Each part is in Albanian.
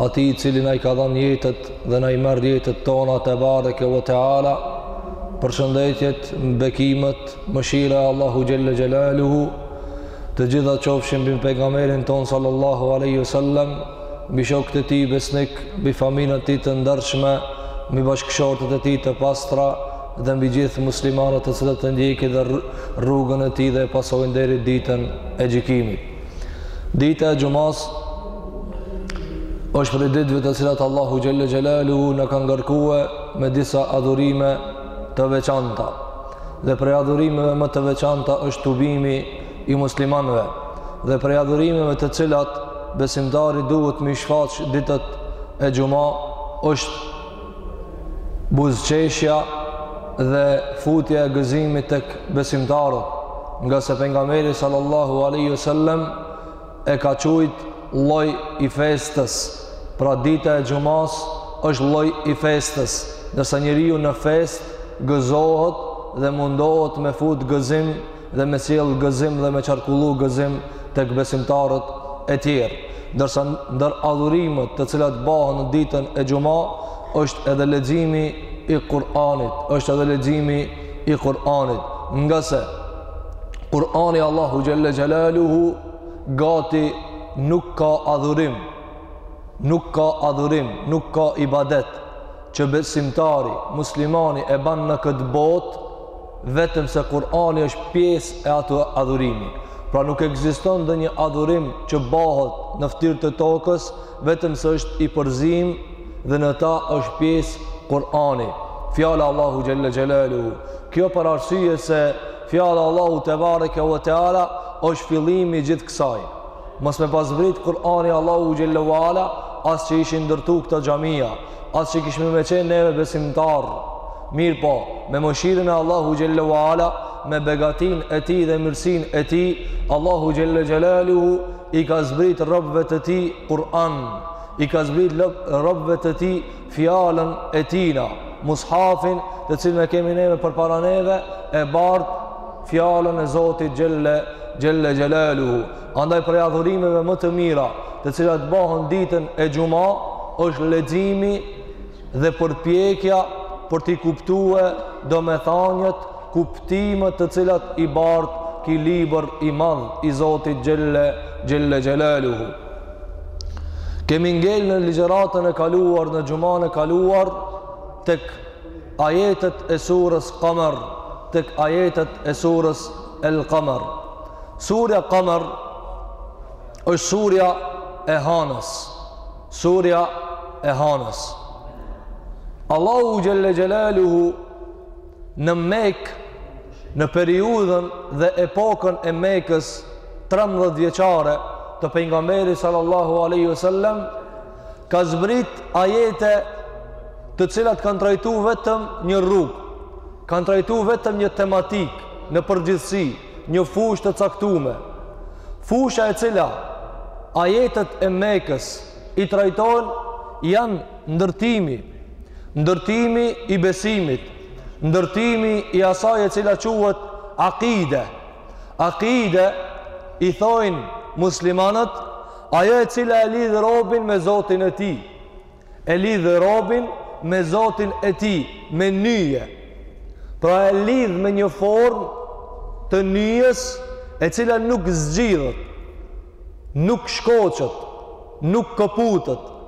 Atij i cili na i ka dhanë jetët dhe na i merr jetët tona tebareke ve teala. Përshëndetjet, bekimet, mëshira e Allahu xhelle xhelaluhu të gjitha qofshin mbi pejgamberin tonë sallallahu alaihi wasallam, mbi shokët e tij besnik, mbi familjen e tij të ndershme, mbi bashkëshortet e tij të pastra dhe mbi gjithë muslimanët të cilët e ndjekin dhe rrugën e tij dhe e pasojnë deri ditën e gjykimit. Dita e xhumasë është prej ditëve të cilat Allahu xhelle xhelaluhu na ka ngarkue me disa adhurime të veçanta. Dhe prej adhurimeve më të veçanta është tubimi i muslimanve. Dhe prej adhurimeve të cilat besimtari duhet m'i shfaq ditët e xhuma është buzëqeshja dhe futja e gëzimit tek besimtarët, ngase pejgamberi sallallahu aleyhi sallem e ka qujt lloj i festës, pra dita e xhumasë është lloj i festës, ndërsa njeriu në festë gëzohet dhe mundohet me fut gëzim dhe me sjellë gëzim dhe me qarkullu gëzim tek besimtarët e tjerë. Ndërsa ndër adhurimet të cilat bahen në ditën e xhuma është edhe leximi i Kur'anit, është edhe leximi i Kur'anit, ngase Kur'ani Allahu xhelle xhelaluhu gati nuk ka adhurim, nuk ka adhurim, nuk ka ibadet që besimtari, muslimani e ban në këtë botë vetëm se Kur'ani është pjesë e atë adhurimi. Pra nuk ekziston ndonjë adhurim që bahet në ftyrë të tokës, vetëm se është i përzim dhe në ta është pjesë Kur'ani. Fjala Allahu xhelle xhelaluhu. Kjo për arsye se fjala Allahu tebareke ve teala është fillimi i gjithë kësaj. Mos me pas zbrit Kur'ani Allahu xhelle ve ala, as që ishin ndërtu këto xhamia, as që kishme me qenë neve besimtar, mirëpo, me mëshirën e Allahu xhelle ve ala, me begatinë e tij dhe mirësinë e tij, Allahu xhelle xhelaluhu i ka zbrit robëve të tij Kur'an, i ka zbrit robëve të tij fjalën e tina, mushafin të cilin e kemi neve përpara neve, e bart fjalën e Zotit xhelle xhelaluhu. Andaj prej adhurimeve më të mira, të cilat bahen ditën e xhuma, është leximi dhe përpjekja për t'i kuptue domethaniet, kuptimet të cilat i bart ky libër i madh i Zotit xhelle xhelaluhu. Kemi ngel në ligjëratën e kaluar në xhumanë e kaluar tek Ajetet e surës Kamer tek ajetet e surës El Kamer. Surja Kamer është surja e hanës. Surja e hanës. Allahu xhelle xhelaluhu në Mekë, në periudhën dhe epokën e Mekës 13 vjeçare të pejgamberit sallallahu alaihi wasallam Ka zbrit ajete të cilat kanë trajtu vetëm një rrugë, kanë trajtu vetëm një tematikë në përgjithësi, një fushë të caktume. Fusha e cila ajetet e mekës i trajton janë ndërtimi, ndërtimi i besimit, ndërtimi i asaj e cila quhet akide. Akide i thojnë muslimanët Ajo e cila e lidh robin me Zotin e tij, e lidh robin me Zotin e tij, me nyje. Pra e lidh me një formë të nyjes e cila nuk zgjidhet, nuk shkoqet, nuk këputet,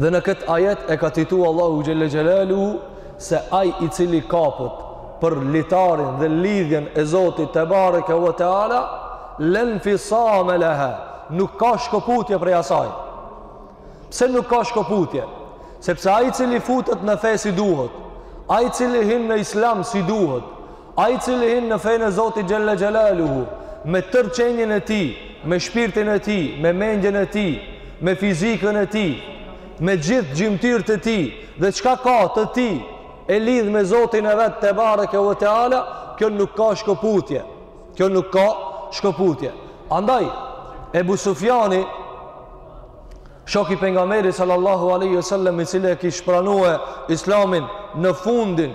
Dhe në këtë ajet e ka citu Allahu xhelle xhelaluhu se ai i cili kapet për litarin dhe lidhjen e Zotit tebareke ve teala, lenfisame leha, nuk ka shkëputje prej asaj. Pse nuk ka shkëputje? Sepse ai i cili futet në fe si duhet, ai i cili hin në islam si duhet, Ai i cili hin në fenë e Zotit xhelle xhelaluhu me tërë qenien e tij, me shpirtin e tij, me mendjen e tij, me fizikën e tij, me gjithë gjymtyrët e tij dhe çka ka të tij e lidh me Zotin e vet tebareke ve teala, kjo nuk ka shkëputje. Kjo nuk ka shkëputje. Andaj Ebu Sufjani shoki i pejgamberit sallallahu alaihi wasallam i cili e kish pranuar Islamin në fundin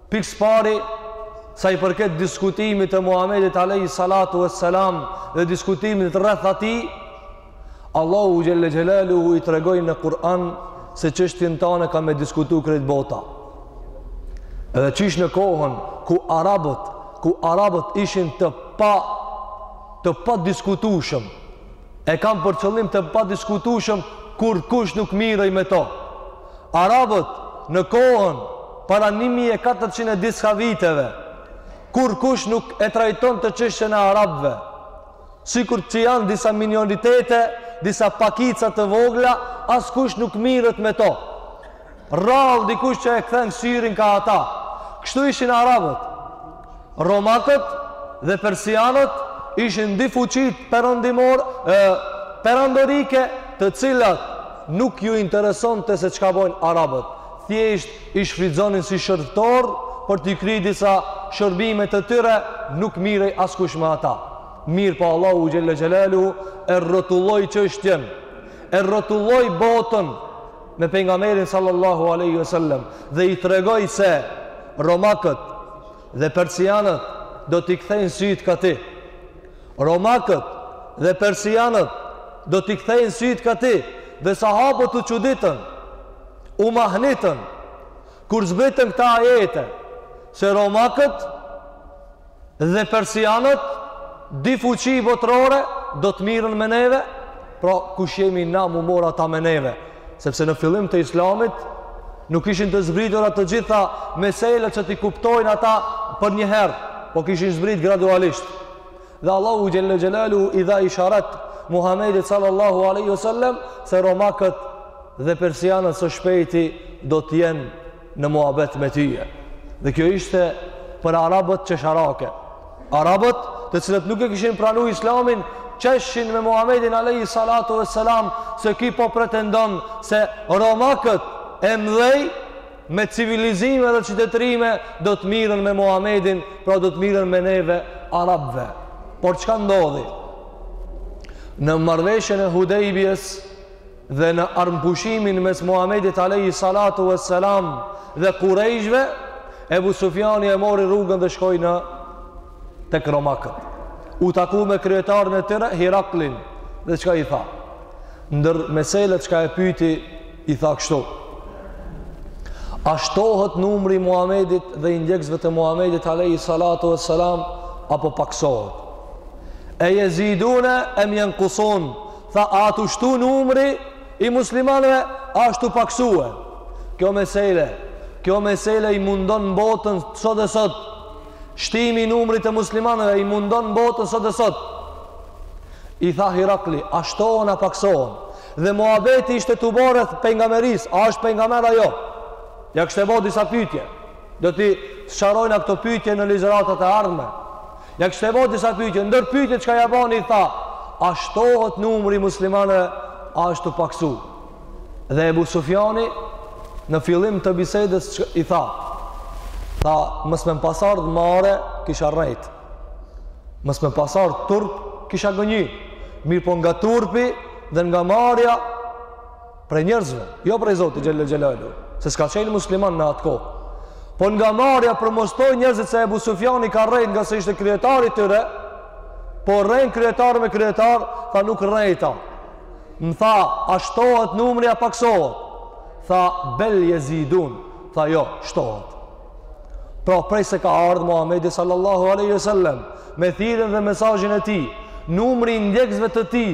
Pikë së pari, sa i përket diskutimit të Muhamedit alayhi salatu wassalam dhe diskutimit rreth tij, Allahu xhelle xhelaluhu i tregoi në Kur'an se çështjen tane ka me diskutu krejt bota. Edhe qysh në kohën ku arabët, ku arabët ishin të pa të pa diskutueshëm, e kam për qëllim të padiskutueshëm kurkush nuk mirrej me to. Arabët në kohën para një mijë e katërqind e diçka viteve, kurkush nuk e trajtonte çështjen e arabëve, sikur që janë disa minoritete, disa pakica të vogla, askush nuk mirret me to. Rrallë dikush që e kthen syrin kah ata. Kështu ishin arabët. Romakët dhe persianët ishin dy fuqi perëndimore perandorike të cilat nuk ju interesonte se çka bojnë arabët. Thjesht i shfrytëzonin si shërbëtorë për t'i kry disa shërbime të tyre nuk mirej askush me ata. Mirëpo Allahu Xhelle Xhelaluhu e rrotulloi çështjen, e rrotulloi botën me pejgamberin sallallahu alaihi wasallam dhe i tregoi se romakët dhe persianët do t'i kthejnë sytë ka ti. Romakët dhe persianët do t'i kthejnë sytë ka ti dhe sahabët u çuditën, u mahnitën, kur zbritën këta ajete, se romakët Dhe persianët, dy fuqi botërore, do të mirën me neve, pra kush jemi na m'u morr ata me neve, sepse në fillim të islamit, nuk ishin të zbritura të gjitha meselet që t'i kuptojnë ata përnjëherë, po kishin zbrit gradualisht. Dhe Allahu Xhelle Xhelaluhu i dha isharet Muhammedit sallallahu aleyhi sallem, se romakët dhe persianët së shpejti do t'jenë në muhabet me tyje. Dhe kjo ishte për arabët qesharake. Arabët të cilët nuk e kishin pranu islamin, qeshin me Muhammedin Alejhi Salatu ves Selam, se ky po pretendon se romakët e mdhej me civilizime dhe qytetërime do të mirën me Muhammedin, pra do të mirën me neve arabëve. Por çka ndodhi? Në marrëveshjen e hudejbjes, dhe në armëpushimin mes Muhamedit alejhi salatu ves selam dhe kurejshve Ebu Sufjani e mori rrugën dhe shkoi në tek Romakët u taku me kryetarin e tyre Hiraklin dhe çka i tha ndër meselet çka e pyti i tha kështu a shtohet numri i Muhamedit dhe ndjeksve të Muhamedit alejhi salatu ves selam apo paksohet e jezidune em jenkusun Tha, a asht tu u shtu numri i muslimanëve, a asht tu u paksue. Kjo mesele, kjo mesele i mundon botën sot e sot. Shtimi i numrit të muslimanëve i mundon botën sot e sot. I tha Hirakli, a shtohen a paksohen. Dhe muhabeti ishte tu u bo rreth pejgamberisë, a është pejgamber a jo. Ja kishte bo disa pytje. Do t'i sqarojna këto pytje në ligjëratat e ardhme. Ja kishte bo disa pyetje, ndër pyetjet çka ja bani i tha, a shtohet numri i muslimanëve, a është tu u paksu. Dhe Ebu Sufjani në fillim të bisedës i tha, tha, mos me më pas ardhë marre, kisha rrejtë. Mos me m'pas ardhë turp, kisha gënjy. Mirëpo nga turpi dhe nga marrja, prej njerëzve, jo prej Zotit xhelle xhelaluhu, se s'ka qenë musliman në atë kohë. Po nga marrja për mos thonë njerëzit se Ebu Sufjani ka rrejtë ngase ishte kryetari tyre, po rren kryetar me kryetar, tha nuk rrejta. Më tha, a shtohet numri a pakësohet? Tha, bel jezidun. Tha, jo, shtohet. Pra prej se ka ardhë Muhammedi sallallahu alejhi ve selem, me thirrjen dhe mesazhin e tij, numri i ndjekësve të tij,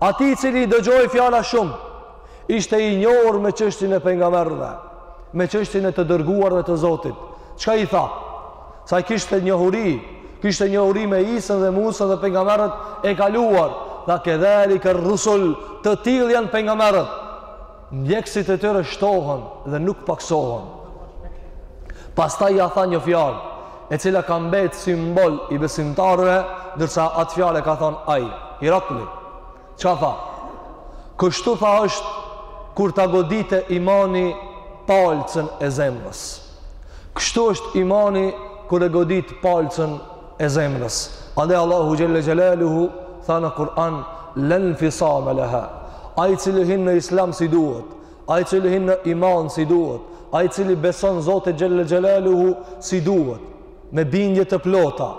Ai i cili i dëgjoi fjalët shumë, ishte i njohur me çështjen e pejgamberëve, me çështjen e të dërguarve të Zotit. Çka i tha? Se ai kishte njohuri, kishte njohuri me Isën dhe Musën dhe pejgamberët e kaluar. Tha kedhalike er-rusul, të tillë janë pejgamberët. Ndjekësit e tyre shtohen dhe nuk pakësohen. Pastaj ja tha një fjalë, e cila ka mbetë simbol i besimtarëve, ndërsa atë fjalë e ka thonë ai, Hirakli. Çka tha? Kështu tha është kur ta goditë imani palcën e zemrës. Kështu është imani kur e godit palcën e zemrës. Andaj Allahu xhelle xhelaluhu tha në Kur'an len fisame laha. Ai i cili hyn në Islam si duhet, ai i cili hyn në iman si duhet, ai i cili beson Zotin xhelle xhelaluhu si duhet, me bindje të plota,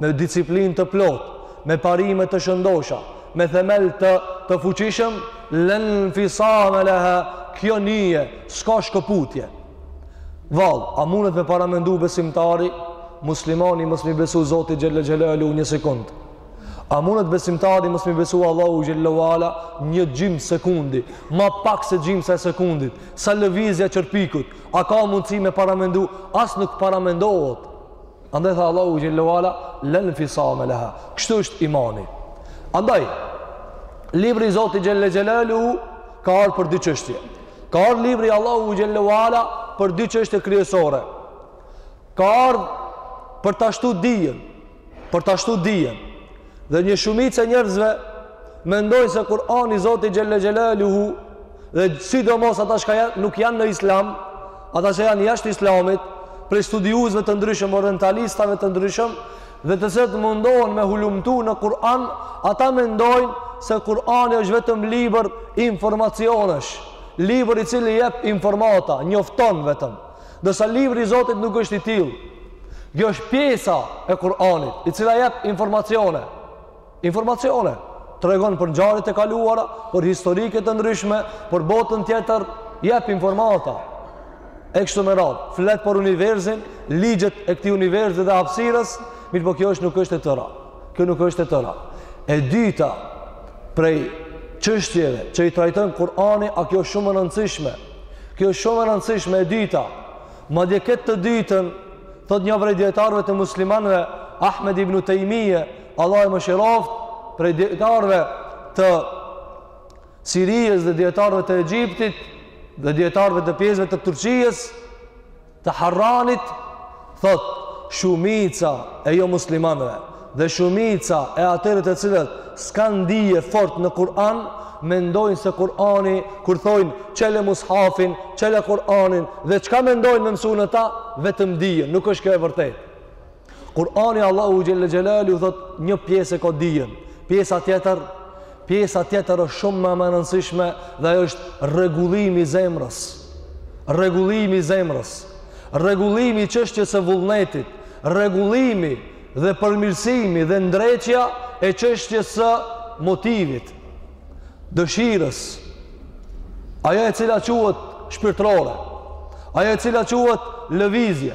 me disiplinë të plotë, me parime të shëndosha, me themel të të fuqishëm, len fisame laha. Kjo nyje s'ka shkëputje. Vallë, a mundet me paramendu besimtari, muslimani, mos me i besu Zotit xhelle xhelaluhu një sekund? A mundet besimtari, mos me i besu Allahut xhelle ue ala një gjymsë sekundi, ma pak se gjymsa e sekundit, sa lëvizja e qerpikut, a ka mundësi me paramendu, as nuk paramendohet. Andaj tha Allahu xhelle ue ala len fisame laha. Kështu është imani. Andaj libri i Zotit xhelle xhelaluhu ka ardh për dy çështje. Ka ardh libri i Allahut xhelle ue ala për dy çështje kryesore. Ka ardh për ta shtu dijen, për ta shtu dijen. Dhe një shumicë e njerëzve mendojnë se Kur'ani i Zotit xhelle xhelaluhu dhe sidomos ata që janë nuk janë në Islam, ata që janë jashtë Islamit, prej studiuesve të ndryshëm, orientalistave të ndryshëm, dhe të cilët mundohen me hulumtu në Kur'an, ata mendojnë se Kur'ani është vetëm libër informacionesh, libër i cili jep informata, njofton vetëm. Ndërsa libri i Zotit nuk është i tillë. Kjo është pjesa e Kur'anit, i cila jep informacione, informacione, tregon për ngjarjet e kaluara, për historike të ndryshme, për botën tjetër, jep informata. E kështu me radhë, flet për universin, ligjet e këtij universi dhe hapësirës, mirëpo kjo është nuk është e tëra. Kjo nuk është e tëra. E dyta, prej çështjeve që i trajton Kur'ani, a kjo është shumë e rëndësishme, Kjo është shumë e rëndësishme e dyta. Madje këtë të dytën, thotë një prej dijetarëve të muslimanëve, Ahmed ibnu Tejmije, Allahu e mëshiroftë, prej dijetarëve të Sirisë dhe dijetarëve të Egjiptit dhe dijetarëve të pjesëve të Turqisë, Të Harranit thotë, Shumica e jomuslimanëve dhe shumica e atyre të cilët s'kanë dije fort në Kur'an, mendojnë se Kur'ani kur thojnë çele mushafin, çele Kur'anin dhe çka mendojnë me mësu në ta, vetëm dije, nuk është kjo e vërtetë. Kur'ani Allahu xhelle xhelaluhu thotë një pjesë e ka dijen, pjesa tjetër, pjesa tjetër është shumë ma ma e rëndësishme dhe ajo është rregullimi i zemrës. Rregullimi i zemrës, rregullimi i çështjes së vullnetit, rregullimi dhe përmirësimi dhe ndreqja e çështjes së motivit, dëshirës. Ajo e cila quhet shpirtërore, ajo e cila quhet lëvizje,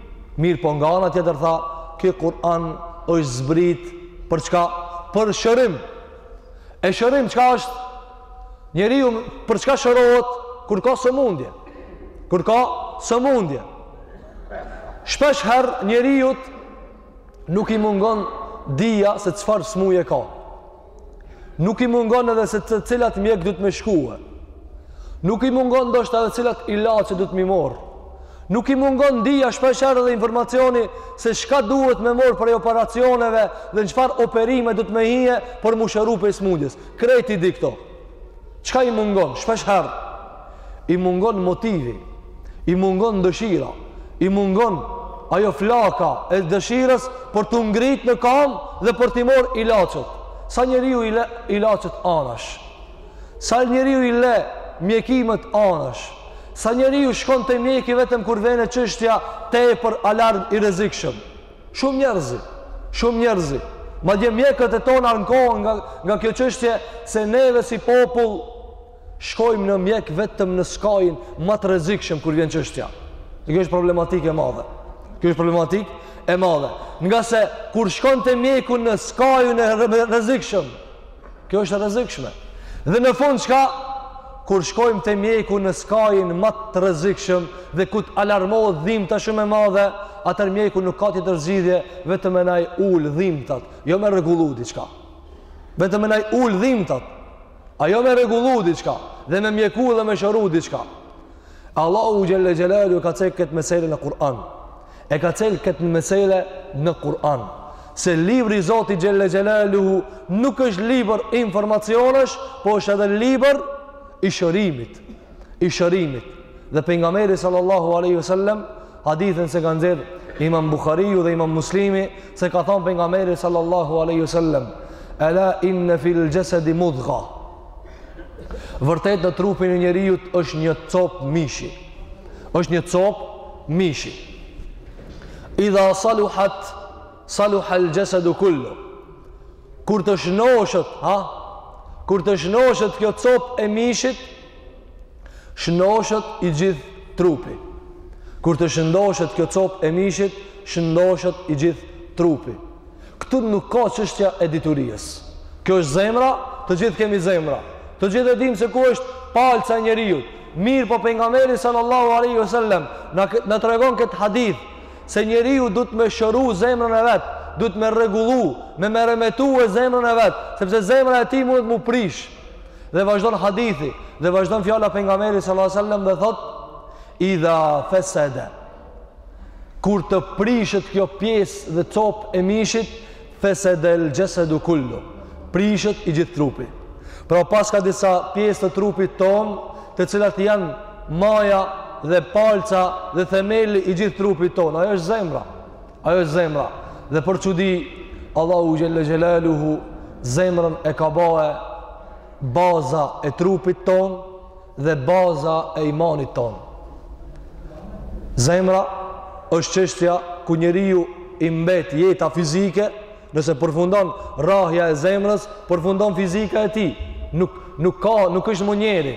Mirëpo nga ana tjetër tha, ky Kur'an është zbritë për çka? Për shërim. E shërim çka është? Njeriu për çka shërohet kur ka sëmundje? Kur ka sëmundje? Shpesh herë njeriut nuk i mungon dija se çfarë smuje ka. Nuk i mungon edhe se te cili mjek duhet me shkue. Nuk i mungon ndoshta edhe cilat ilaçe duhet me i marrë. Nuk i mungon dija shpeshherë dhe informacioni se çka duhet me marrë prej operacioneve dhe në çfarë operime duhet me hi për m'u shëru prej smundjes. Krejt i di këto. Çka i mungon shpeshherë? i mungon motivi, i mungon dëshira, i mungon ajo flaka e dëshirës për t'u ngrit në kamb dhe për t'i marrë ilaçet. Sa njeriu i le ilaçet anash. Sa njeriu i le mjekimet anash. Sa njeriu shkon te mjeki vetëm kur vjen çështja tepër alarm i rrezikshëm. Shumë njerëz, shumë njerëz. Madje mjekët e tanë ankohen nga nga kjo çështje se neve si popull Shkojmë në mjek vetëm në skajin ma të rrezikshëm kur vjen çështja. Dhe kjo është problematikë e madhe. Kjo është problematikë e madhe. Ngase kur shkon te mjeku në skajin e rrezikshëm, kjo është e rrezikshme. Dhe në fund çka kur shkojmë te mjeku në skajin ma të rrezikshëm dhe ku të alarmohet dhimbta shumë e madhe, atëherë mjeku nuk ka tjetër zgjidhje vetëm me naj ul dhimbtat, jo me rregullu diçka. Vetëm me naj ul dhimbtat. A jo me rregullu diçka, dhe me mjeku dhe me shëru diçka. Allahu xhelle xhelaluhu ka cek këtë mesele në Kur'an. E ka cek këtë mesele në Kur'an. Se libri i Zotit xhelle xhelaluhu nuk është libër informacionesh, po është edhe libër i shërimit. i shërimit. Dhe pejgamberi sallallahu alaihi wasallam hadithin se ka nxjerr Imam Buhariu dhe Imam Muslimi se ka thënë pejgamberi sallallahu alaihi wasallam ela inne fil xhesedi mudgha. Vërtet në trupin e njeriut është një copë mishi. Është një copë mishi. Idha saluhat Saluha el-xhesedu kullu. Kur të shnoshet, ha? Kur të shnoshet kjo copë e mishit, shnoshet i gjithë trupi. Kur të shëndoshet kjo copë e mishit, shëndoshet i gjithë trupi. Këtu nuk ka çështja e diturisë. Kjo është zemra, të gjithë kemi zemra. Të gjithë e dimë se ku është palca e njeriut. Mirëpo pejgamberi sallallahu alaihi wasallam na tregon këtë hadith Se njeriu duhet me shëru zemrën e vet, duhet me rregullu, me meremetu e zemrën e vet, sepse zemra e tij mundet mu prish. Dhe vazhdon hadithi, dhe vazhdon fjala e pejgamberit sallallahu alajhi wasallam dhe thotë: "Idha fesede" Kur të prishet kjo pjesë dhe copë e mishit, Fesede el xhesedu kullu, prishet i gjithë trupi. Pra paska disa pjesë të trupit tonë, të cilat janë maja dhe palca dhe themeli i gjithë trupit tonë. Ajo është zemra. Ajo është zemra. Dhe për çudi Allahu xhelle xhelaluhu zemrën e ka ba e baza e trupit tonë, dhe baza e imanit tonë. Zemra është çështja ku njeriu i mbet jeta fizike, nëse përfundon rrahja e zemrës, përfundon fizika e tij. Nuk nuk ka, nuk është më njeri.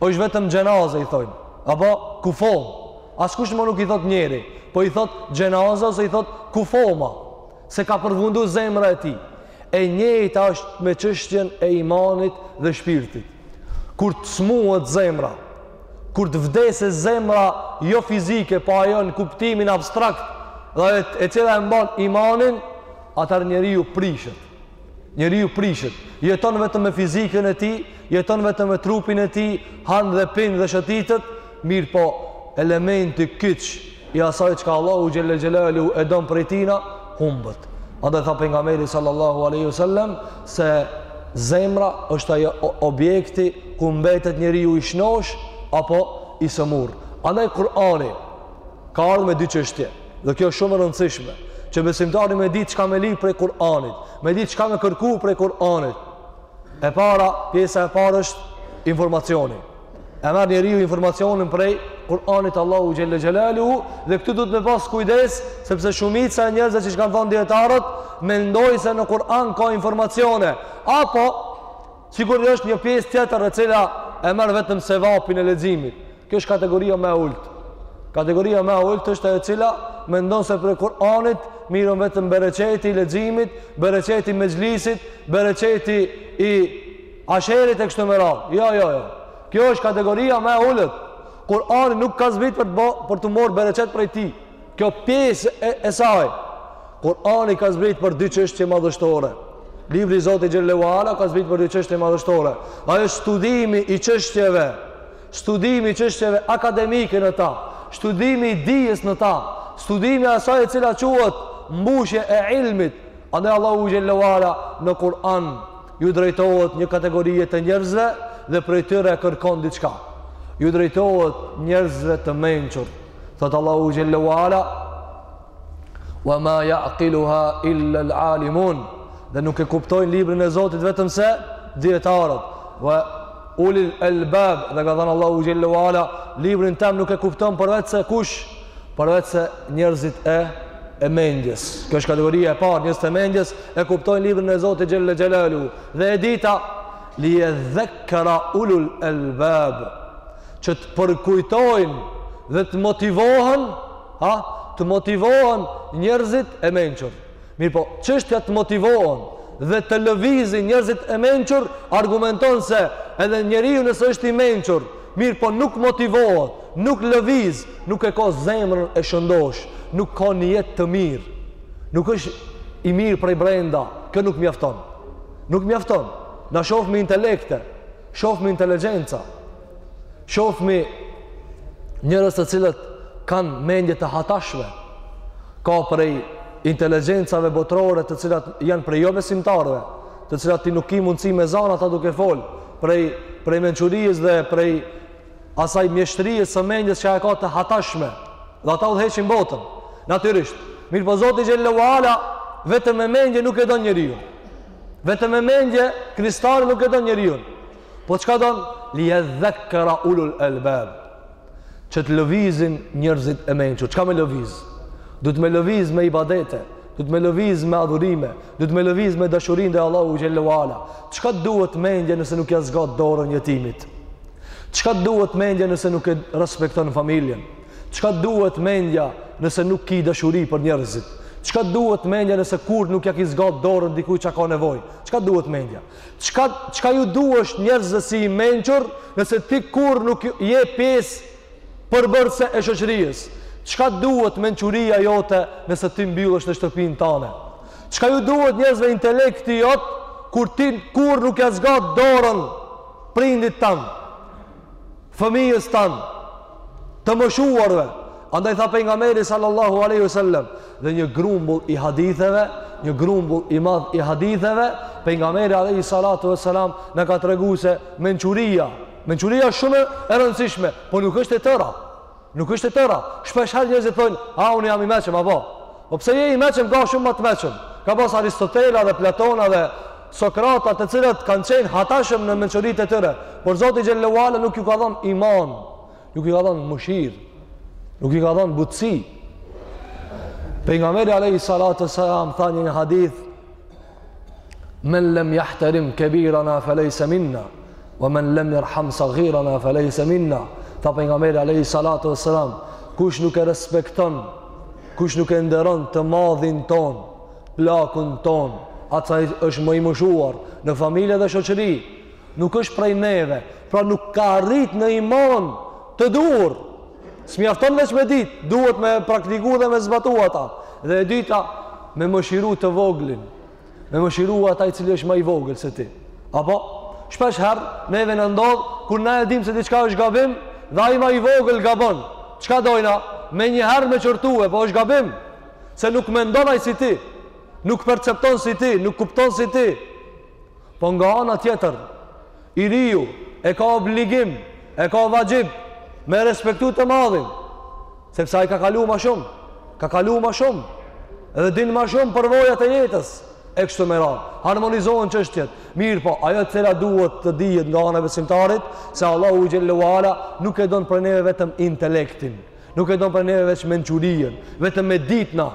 Është vetëm xhenaze i thonë. Apo kufomë. Askush më nuk i thotë njeri, po i thotë xhenaza ose i thotë kufoma. Se ka përfundu zemra e tij. E njëjta është me çështjen e imanit dhe shpirtit. kur të smuhet zemra, kur të vdesë zemra jo fizike, po ajo në kuptimin abstrakt, dhe e, e cila e mban imanin, atëherë njeriu prishet. Njeriu prishet. Jeton vetëm me fizikën e tij, jeton vetëm me trupin e tij, han dhe pin dhe shëtitet, Mirëpo, elementi kyç i asaj çka Allahu xhelle xhelaluhu e don prej tina, humbet. Andaj tha pejgamberi sallallahu alaihi wasallam se zemra është ai objekti ku mbetet njeriu i shnosh apo i sëmurë. Andaj Kur'ani ka ardh me dy çështje dhe kjo shumë e rëndësishme që besimtari me ditë çka me lyp prej Kur'anit, me ditë çka me kërku prej Kur'anit. E para, pjesa e parë është informacioni. E merr njeriu informacionin prej Kur'anit Allahu xhelle xhelaluhu dhe këtu duhet me pas kujdes sepse shumica e njerëzve qysh kanë thonë dietarët mendojnë se në Kur'an ka informacione apo sikur është një pjesë tjetër e cila e merr vetëm sevapin e leximit. Kjo është kategoria më e ulët. Kategoria më e ulët është e cila mendon se prej Kur'anit mirren vetëm bereqeti i leximit, bereqeti i mexhlisit, bereqeti i asherit e kështu me radhë. Jo, jo, jo. Kjo është kategoria më e ulët. Kur'ani nuk ka zbrit për të bë, për të marrë bereqet prej tij. Kjo pjesë e, e saj. Kur'ani ka zbrit për dy çështje madhështore. Libri i Zotit xhella wa ala ka zbrit për dy çështje madhështore. Ajo studimi i çështjeve studimi i çështjeve akademike në ta, studimi i dijes në ta, studimi i asaj e cila quhet mbushje e ilmit. Andaj Allahu xhella wa ala në Kur'an ju drejtohet një kategorie të njerëzve dhe prej tyre kërkon diçka. Ju drejtohet njerëzve të mençur. Thotë Allahu xhella wa ala Wa ma ya'qiluha illa al-alimun. Dhe nuk e kuptojnë librin e Zotit vetëm se dietarët. Wa ulil albab, dhe ka thënë Allahu xhella wa ala, librin tem nuk e kupton përveç se kush, përveç se njerëzit e e mendjes. Kjo është kategoria e parë, njerëzit e mendjes e kuptojnë librin e Zotit xhella xhelaluhu. Dhe e dyta li yadhdhakkara ulul albab që të përkujtojnë dhe të motivohen Ha? Të motivohen njerëzit e mençur. Mirëpo, çështja të motivohen dhe të lëvizin njerëzit e mençur, argumenton se edhe njeriu nëse është i mençur, mirëpo nuk motivohet, nuk lëviz, nuk e ka zemrën e shëndosh, nuk ka një jetë të mirë, nuk është i mirë prej brenda, kjo nuk mjafton. Nuk mjafton. Na shofmi intelekte, shofmi inteligjenca, Shofmi njerëz të cilët kanë mendje të hatashme, ka prej inteligencave botërore të cilat janë prej jobesimtarëve, të cilat ti nuk ki mundësi me zanë ata duke folë, prej, prej mençurisë dhe prej asaj mjeshtërisë së mendjes që e ka të hatashme, dhe ata udhëheqin botën, natyrisht. Mirëpo Zoti xhele ue ala, vetëm me mendje nuk e don njeriun. Vetëm me mendje, kristari nuk e don njeriun. Po çka don? Li yadhakkara ulul albab. Që të lëvizin njerëzit e mençur. Çka me lëviz? Duhet me lëviz me ibadete, duhet me lëviz me adhurime, duhet me lëviz me dashuri ndaj Allahut xhallahu ala. Çka duhet mendja nëse nuk ja zgat dorën jetimit? Çka duhet mendja nëse nuk e respekton familjen? Çka duhet mendja nëse nuk ki dashuri për njerëzit? Çka duhet mendja nëse kurrë nuk ja ki zgat dorën dikujt që ka nevojë? Çka duhet mendja? Çka çka ju duhesh njerëzve si i mençur, nëse ti kurrë nuk je pjesë përbërëse e shoqërisë? Çka duhet mençuria jote nëse ti mbyllesh në shtëpinë tane? Çka ju duhet njerëzve intelekti jot kur ti kurrë nuk ja zgat dorën prindit tan? fëmijës tan, të moshuarve, andaj tha Pejgamberi sallallahu aleyhi ve sellem, dhe një grumbull i haditheve, një grumbull i madh i haditheve, Pejgamberi aleyhi sallatu ve sallam, na ka tregu se mençuria, mençuria shumë e rëndësishme, po nuk është e tëra, Nuk është e tëra. Shpesh herë njerëzit thonë, "A unë jam i meçëm apo?" Po pse je i meçëm, ka shumë ma të meçëm. Ka pas Aristotela dhe Platona dhe Sokrata, të cilët kanë qenë hatashëm në mençuritë e tyre, por Zoti xhallahu ala nuk ju ka dhënë iman, nuk ju ka dhënë mëshirë, nuk ju ka dhënë butësi. Pejgamberi alayhi salatu sallam tha në një hadith Men lem jahterim kebirana felejse minna, wa men lem jërham sagirana felejse minna, tha Pejgamberi alejhi salatu ue selam, kush nuk e respekton, kush nuk e nderon të madhin tonë, plakun tonë, ata që është më i moshuar në familje dhe shoqëri, nuk është prej neve, pra nuk ka arrit në iman të duhur, S'mjafton veç me ditë, duhet me praktiku dhe me zbatu ata. Dhe e dyta, me mëshiru të voglin, me mëshiru ata i cili është ma i vogël se ti. Apo, shpesh herë, neve na ndodh, kur na e dim se diçka është gabim, dhe ai ma i vogël gabon, çka dojna, menjëherë me qortue, po është gabim, se nuk mendon ai si ti, nuk percepton si ti, nuk kupton si ti, po nga ana tjetër, I riu e ka obligim, e ka vaxhib me respektu të madhin, sepse ai ka kalu ma shumë, ka kalu ma shumë, edhe din ma shumë përvojat e jetës, e kështu me radhë, harmonizohen çështjet, mirëpo, ajo çka duhet të dijet nga ana e besimtarit, se Allahu xhelle ue ala nuk e don prej neve vetëm intelektin, nuk e don prej neve veç mençurien, vetëm me ditna,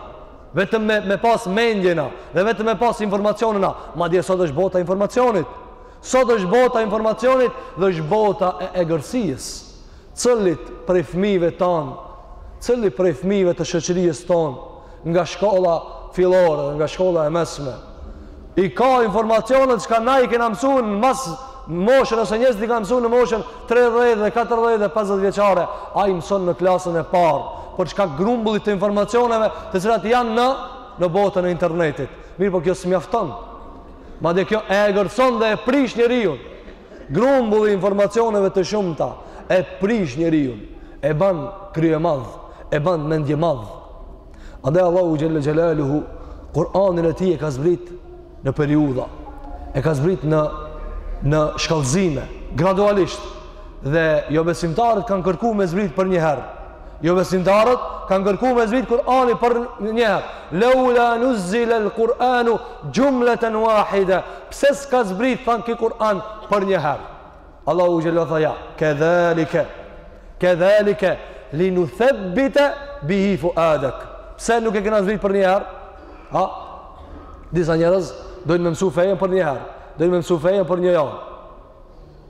vetëm me, me pas mendjena, dhe vetëm me pas informacionena, madje sot është bota e informacionit, Sot është bota e informacionit dhe është bota e egërsisë. Cili prej fëmijëve tanë, cili prej fëmijëve të shoqërisë tonë, nga shkolla fillore, nga shkolla e mesme, i ka informacionet çka na i kena mësu në mas moshën, ose njerëzit i ka mësu në moshën 30 dhe 40 dhe 50 vjeçare, ai i mëson në klasën e parë, për shkak grumbullit të informacioneve të cilat janë në, në botën e internetit. Mirëpo kjo s'mjafton, Madje kjo e egërson dhe e prish njeriun. Grumbulli i informacioneve të shumta e prish njeriun, e ban kryemadh, e ban mendjemadh. Andaj Allahu xhelle xhelaluhu Kur'anin e tij e ka zbrit në periudha, e ka zbrit në në shkallëzime, gradualisht. Dhe jobesimtarët kanë kërku me zbrit për një herë. Jobesimtarët kanë kërku me zbrit Kur'ani për një herë. Laula nuzila al-Qur'anu jumlatan wahida. Pse s'ka zbrit thanë ky Kur'an për një herë? Allahu xhelle tha ja, kedhalika. Kedhalika linuthabbita bihi fuadak. Pse nuk e kena zbrit për një herë? Ha? Disa njerëz doin me mësu fenë për një herë, doin me mësu fenë për një javë.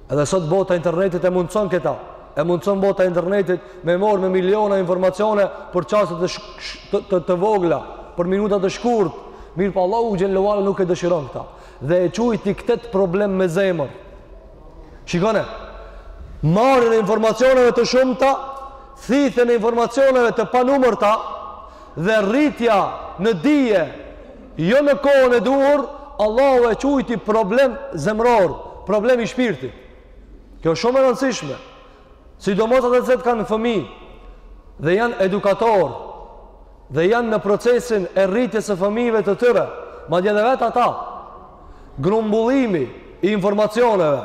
Edhe sot bota e internetit e mundëson këta, e mundëson bota e internetit me marrë me miliona informacione për çaste të, të, të, të vogla, për minuta të shkurt, mirëpo Allahu xhelle ue ala nuk e dëshiron këta, dhe e qujti këtë problem me zemër. Shikone, marrjen e informacioneve të shumta, thithjen e informacioneve të panumërta, dhe rritja në dije Jo në kohën e duhur, Allahu e qujti problem zemror, problem i shpirtit. Kjo shumë e rëndësishme. Sidomos ata që kanë fëmijë dhe janë edukatorë dhe janë në procesin e rritjes së fëmijëve të tyre, madje edhe vetë ata. Grumbullimi i informacioneve,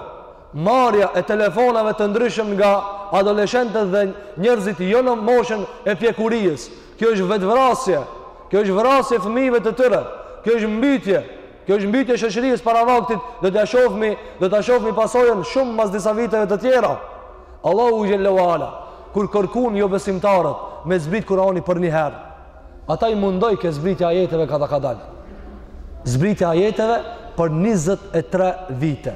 marrja e telefonave të ndryshëm nga adoleshentët dhe njerëzit jo në moshën e pjekurisë, Kjo është vetëvrasje. Kjo është vrasje e fëmijëve të tyre. Kjo është mbytje. Kjo është mbytje e shoqërisë para vaktit, do ta shofmi, do ta shofmi pasojën shumë mas disa viteve të tjera. Allahu xhelle ue ala kur kërkun jobesimtarët me zbrit Kur'ani për një herë. Ata i mundojke zbritja ajeteve kadal kadal. Zbritja ajeteve për 23 vite.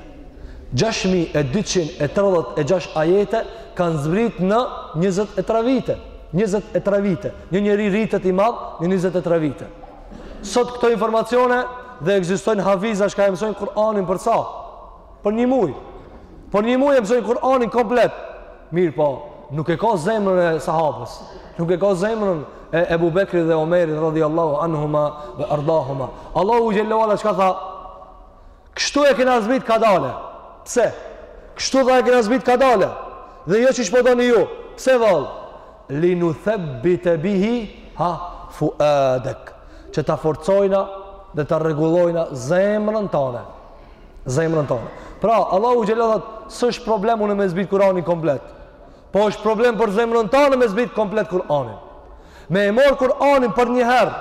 6236 ajete kanë zbrit në 23 vite. Njëzet e tre vite. Një njeri rritet i madh në njëzet e tre vite. Sot këto informacione dhe ekzistojnë hafiza çka e mësojnë Kur'anin për sa? Për një muaj. Për një muaj e mësojnë Kur'anin komplet. Mirëpo, nuk e ka zemrën e sahabës. Nuk e ka zemrën e Ebu Bekrit dhe Omerit radhiyallahu anhuma wa ardahuma. Allahu xhelle ue ala çka tha? Kështu e kena zbrit kadale. Pse? Kështu, tha, e kena zbrit kadale. Dhe jo qysh po doni ju. Pse vallë? Linuthebbite bihi, ha, fuadek. Që ta forcojna dhe ta rregullojna zemrën tane. Zemrën tane. Pra, Allahu xhelle ue ala tha, s'është problem unë me zbrit Kur'anin komplet. Po është problem për zemrën tane me zbrit komplet Kur'anin. Me e morë Kur'anin për një herë,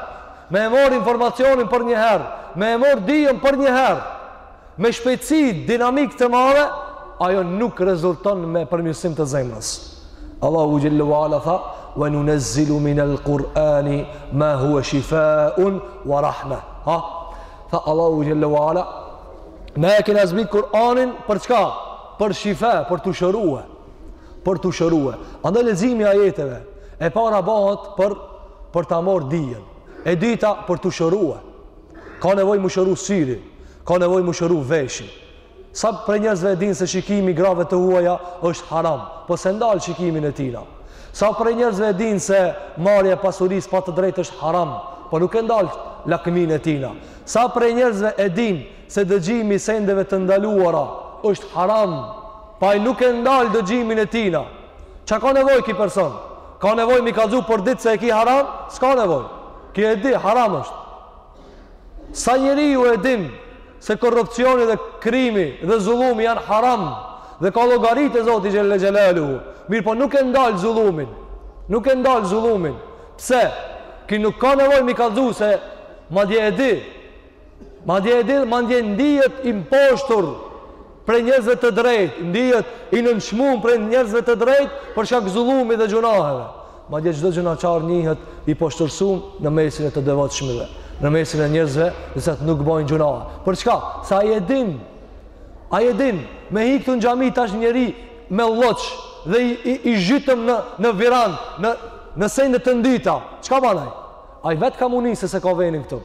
me e morë informacionin për një herë, me e morë dijen për një herë, me shpejtësi dinamikë të madhe, ajo nuk rezulton me përmirësim të zemrës. Allahu xhelle ue ala tha, wa nunezzilu min el Kur'ani, ma hua shifaun, wa rahme. Ha? Tha Allahu xhelle ue ala, ne e kena zbrit Kur'anin për çka? Për shifa, për t'u shërue. për t'u shërue. Andaj leximi i ajeteve e para bahet për për ta marrë dijen. E dyta për t'u shërue. Ka nevojë m'u shëru syri, ka nevojë m'u shëru veshi. Sa prej njerëzve e dinë se shikimi i grave të huaja është haram, po s'e ndal shikimin e tina. Sa prej njerëzve e dinë se marrja e pasurisë pa të drejtë është haram, po nuk e ndal lakminë e tina. Sa prej njerëzve e dinë se dëgjimi i sendeve të ndaluara është haram, Po ai nuk e ndal dëgjimin e tina. Ça ka nevoj ki person? Ka nevoj m'i kallzu përditë se e ki haram? S'ka nevoj. Ki e di, haram asht. Sa njeri ju e din se korrupsioni dhe krimi dhe zullumi janë haram dhe ka llogari te Zoti xhelle xhelaluhu. Mirëpo nuk e ndal zullumin. Nuk e ndal zullumin. Pse? Ki nuk ka nevoj m'i kallzu se madje e di. Madje e di, madje ndihet i mposhtur prej njerëzve të drejtë, ndihet i nënçmum prej njerëzve të drejtë për shkak zullumit dhe gjynaheve. Madje çdo gjynahqar ndihet i poshtërsum në mesin e të devotshmëve, në mesin e njerëzve që nuk bojnë gjynahe. Për çka? Se ai e din. Ai e din, me hi këtu në xhami tash njeri me lloç dhe i, i, i zhytun në në viran, në në sende të ndyta. Çka ban ai? Ai vet ka me ni se s'e ka venin këtu.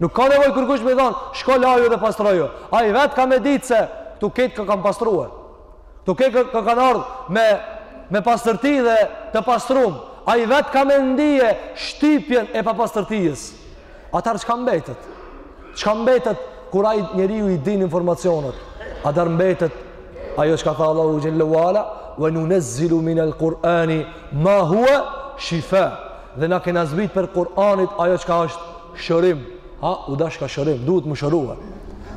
Nuk ka nevojë kërkush me i thanë, shko laju dhe pastroju. Ai vetë ka me ditë se këtu kejt kah kanë pastrue. Këtu kejt ka, kah kanë ardhë me, me pastërti dhe të pastrum. Ai vetë ka me ndie shtypjen e papastërtisë. Atherë çka mbetet? Çka mbetet kur ai njeriu i din informacionet? Atherë mbetet ajo çka tha Allahu xhelle ve ala ve nunezzilu min el Kur'ani ma hua shifa. Dhe na kena zbrit prej Kur'anit ajo çka është shërim. Ha, u dashka shërim, duhet m'u shërue.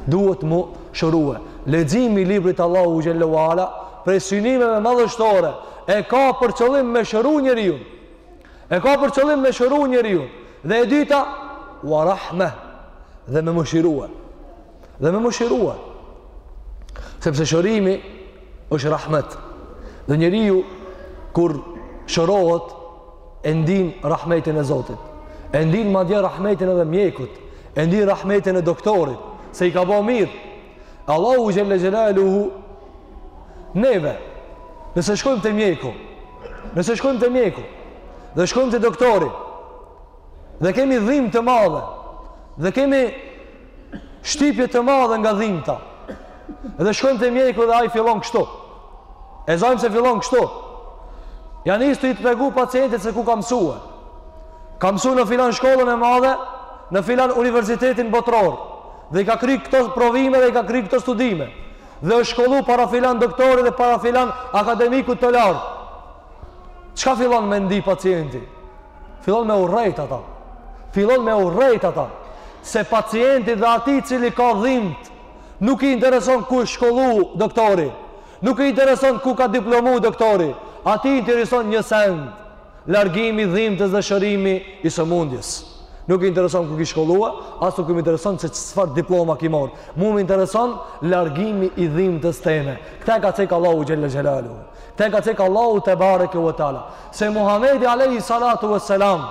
Duhet m'u shërue. Leximi i librit të Allahu xhelle ve ala prej synimeve madhështore e ka për qëllim me shëru njeriun. E ka për qëllim me shëru njeriun. Dhe e dyta, wa rahme dhe me mëshirue. dhe me mëshirua sepse shërimi është rahmet dhe njeriu kur shërohet e ndin rahmetin e Zotit e ndin madje rahmetin edhe të mjekut e ndin rahmetin e doktorit se i ka bo mirë Allahu xhelle xhelaluhu neve nëse shkojmë te mjeku nëse shkojmë te mjeku dhe shkojmë te doktori dhe kemi dhimtë të madhe dhe kemi Shtypje të madhe nga dhimta. Dhe shkojmë te mjeku dhe ai fillon kështu. E zajmë se fillon kështu. Ja nis tu i tregu pacientit se ku ka mësue. Ka mësu në filan shkollën e madhe, në filan universitetin botëror. Dhe i ka kry këto provime dhe i ka kry këto studime. Dhe është shkollu para filan doktori dhe para filan akademiku të lartë. Çka fillon me ndi pacienti? Fillon me urrejt ata. Fillon me urrejt ata. Se pacientit dhe atij i cili ka dhimtë, nuk i intereson ku është shkollu doktori, nuk i intereson ku ka diplomu doktori, atij i intereson një send, largimi i dhimtës dhe shërimi i sëmundjes. Nuk i intereson ku ki shkollua, as nuk më intereson se çfarë diploma ki marrë. Mu më intereson largimi i dhimtës teme. Këta e ka cekë Allahu xhelle xhelaluhu. Këta e ka cekë Allahu tebareke ve teala. se Muhamedi alayhi salatu vesselam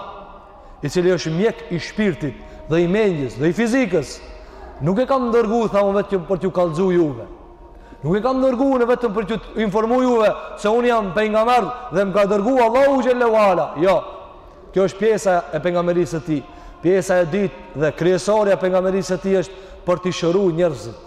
i cili është mjek i shpirtit dhe i mendjes dhe i fizikës nuk e kam dërgu tha unë vetëm për t'ju kallzu juve nuk e kam dërgu unë vetëm për t'ju informu juve se unë jam pejgamber dhe më ka dërgu Allahu xhelle ue ala jo kjo është pjesa e pejgamberisë së tij pjesa e dytë dhe kryesorja e pejgamberisë së tij është për t'i shëru njerëzit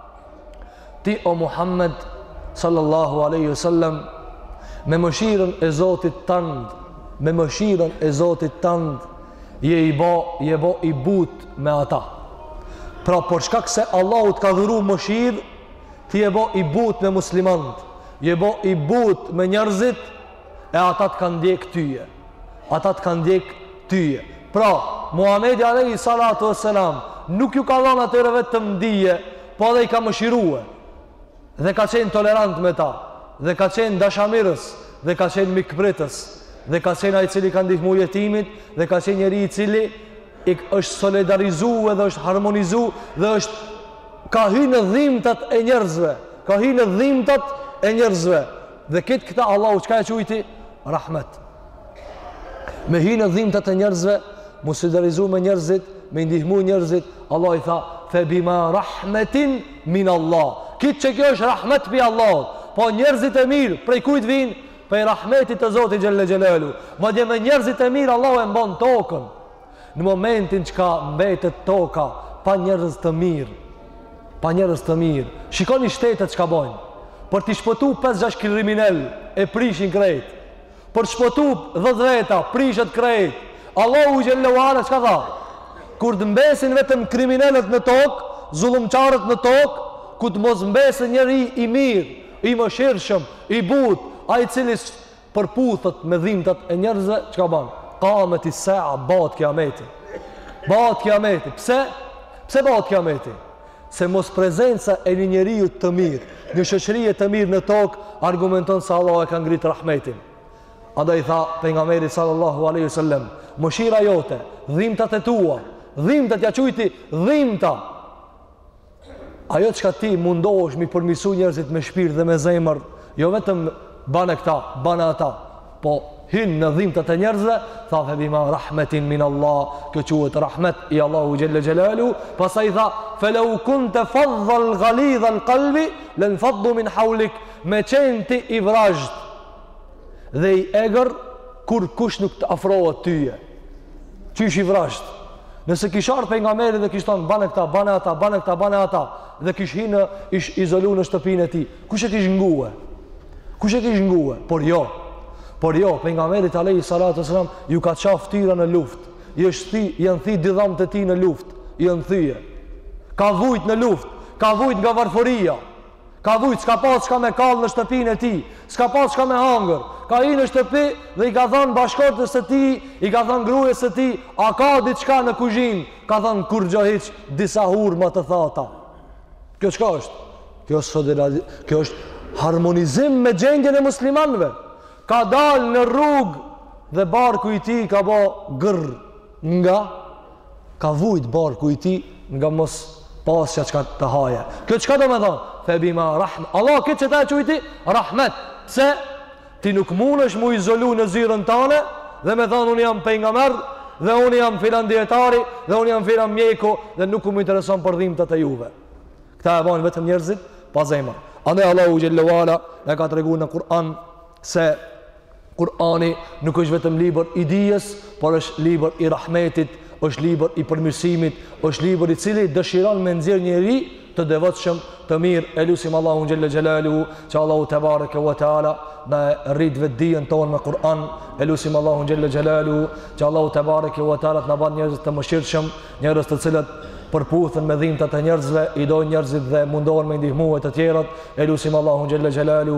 Ti o Muhammed sallallahu alaihi wasallam me mëshirën e Zotit tand, me mëshirën e Zotit tand je i bo, je bo i butë me ata. Pra për shkak se Allahu të ka dhuru mëshirë, ti je bo i butë me muslimanët, je bo i butë me njerëzit e ata të kanë ndjek tyje. Ata të kanë ndjek tyje. Pra, Muhamedi Alejhi Salatu ve Selam nuk ju ka dhanë atyre vetëm dije, po edhe i ka mëshiru. Dhe ka qenë tolerant me ta. Dhe ka qenë dashamirës. Dhe ka qenë mikpritës. Dhe ka qenë ai i cili ka ndihmu jetimët. Dhe ka qenë njeri i cili është solidarizu dhe është harmonizu dhe është ka hy në dhimtat e njerëzve. Ka hy në dhimtat e njerëzve. Dhe kit këta Allahu çka e qujti? Rahmet. Me hi në dhimtat e njerëzve, m'u solidarizu me njerëzit, me i ndihmu njerëzit, Allahu i tha, fe bima rahmetin min Allah. Kit qe kjo është rahmet prej Allahut, po njerëzit e mirë, prej kujt vinë, prej rahmetit të Zotit xhelle xhelaluhu. Madje me njerëzit e mirë, Allahu e mbon tokën. Në momentin që ka mbetet toka pa njerëz të mirë, pa njerëz të mirë, shikoni shtetet çka bojnë, për t'i shpëtu 5-6 kriminelë e prishin krejt, për shpëtu 10 veta, prishet krejt, Allahu xhelle ue ala çka tha, kur të mbesin vetëm kriminelët në tokë, zulumqarët në tokë, kur të mos mbesë njeri i mirë, i mëshirshëm, i butë, ai i cili përputhet me dhimbtat e njerëzve, çka ban? Kametis-sa'a, bahet kiameti. Bahet kiameti. Pse? Pse bahet kiameti? Se mosprezenca e një njeriu të mirë, një shoqërie të mirë në tokë argumenton se Allahu e ka ngrit rahmetin. Andaj i tha pejgamberit sallallahu alaihi wasallam, mëshira jote, dhimbtat e tua, dhimbtat ja qujti dhimbta. ajo çka ti mundohesh m'i përmirësu njerëzit me shpirt dhe me zemër, jo vetëm bane këta, bane ata, po hin në dhimtat e njerëzve, tha fe bima rahmetin min Allah, kjo quhet rahmet i Allahut xhelle xhelaluhu, pasaj tha, fe leu kunte fedhdhan galidhal kalbi, lenfeddu min haulik, me qenë ti i vrazhdë, dhe i egër, kurkush nuk të afrohet tyje, Qysh i vrajshit? Nëse kish ardh pejgamberi dhe kish thon bane këta, bane ata, bane këta, bane ata dhe kish hi në, ish izolu në shtëpinë e tij, kush e kish ngue? Kush e kish ngue? Por jo. Por jo, pejgamberi alayhi salatu wasalam ju ka ça fytyra në luftë. I është thy, janë thy dy dhamët e tij në luftë, janë thye. Ka vujt në luftë, ka vujt nga varfëria. Ka vujt, s'ka pas çka me kallë në shtëpinë e tij, s'ka pas çka me hangër. Ka hi në shtëpi dhe i ka thënë bashkëshortes së tij, i ka thënë gruas së tij, "A ka diçka në kuzhinë?" Ka thënë, "Kurgjo hiç, disa hurma të thata." Kjo çka është? Kjo është, kjo është harmonizim me gjendjen e muslimanëve. Ka dalë në rrugë dhe barku i tij ka bë gërr nga Ka vujt barku i tij nga mos pasja çka të hajë. Kjo çka do me thonë? Fe bima rahme. Allah këtë qeta e qujti? Rahmet. Se ti nuk mundesh m'u izolu në zyrën tane dhe me thonë unë jam pejgamber dhe unë jam filan dijetari dhe unë jam filan mjeku dhe nuk më intereson për dhimtat e juve. Këta e banë vetëm njerëzit pa zemër. Andaj Allahu xhelle ve ala e ka tregu në Kur'an se Kur'ani nuk është vetëm libër i dijes, por është libër i rahmetit, është libër i përmirësimit, është libër i cili dëshiron me nxjerr njeri të devotshëm, të mirë, e lusim Allahun xhelle xhelalu, që Allahu te bareke ve teala t'na rrit vetdijen tonë me Kur'an, e lusim Allahun xhelle xhelalu, që Allahu te bareke ve teala të na bën njerëz të mëshirshëm, njerëz të cilët përputhen me dhimbtat e njerëzve, i dojnë njerëzit dhe mundohen me i ndihmue të tjerët, e lusim Allahun xhelle xhelalu,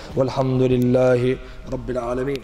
والحمد لله رب العالمين